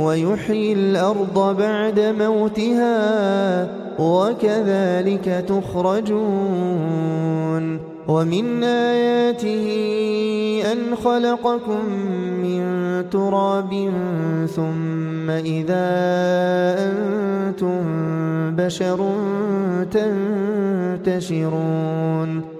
ويحيي الأرض بعد موتها وكذلك تخرجون ومن آياته أن خلقكم من تراب ثم إذا أنتم بشر تنتشرون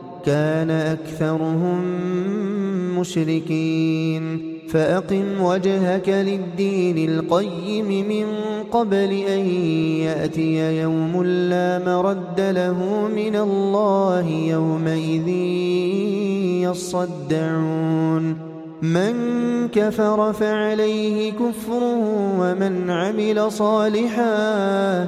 كان أكثرهم مشركين. فأقم وجهك للدين القيم من قبل أن يأتي يوم لا مرد له من الله يومئذ يصدعون. من كفر فعليه كفره ومن عمل صالحا